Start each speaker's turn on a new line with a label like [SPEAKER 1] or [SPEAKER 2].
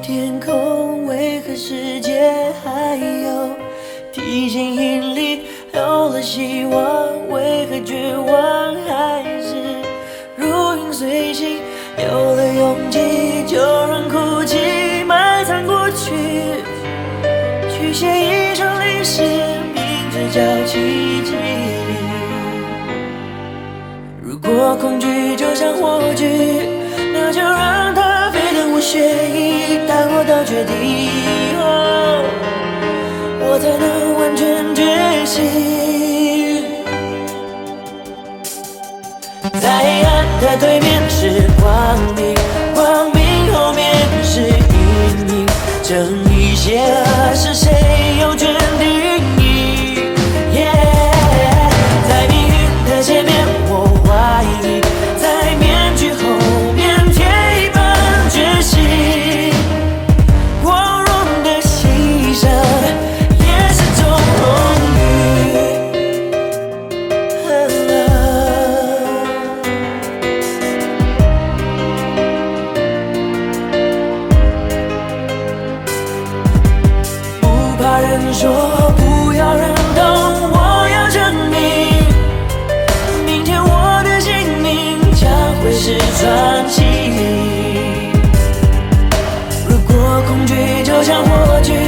[SPEAKER 1] 天空为何世界还有提醒引力有了希望？为何绝望还是如影随形？有了勇气就让哭泣埋藏过去去写一首历史名字叫奇迹如果恐惧就像火炬那就让决定。人说不要人懂我要证明明天我的姓名将会是传奇。如果恐惧就像火炬